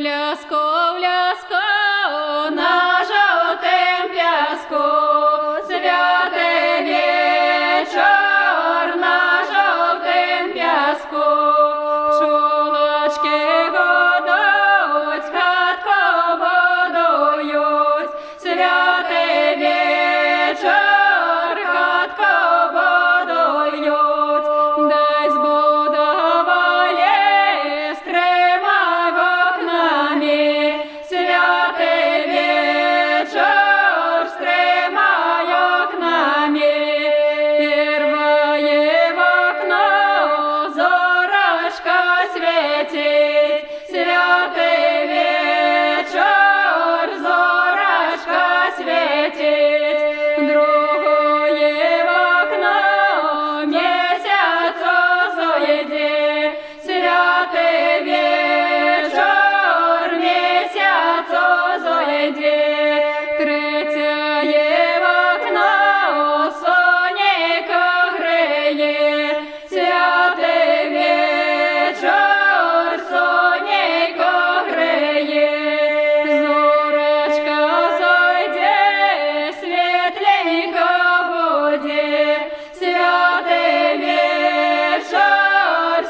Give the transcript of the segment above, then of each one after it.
Blasco.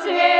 Yeah.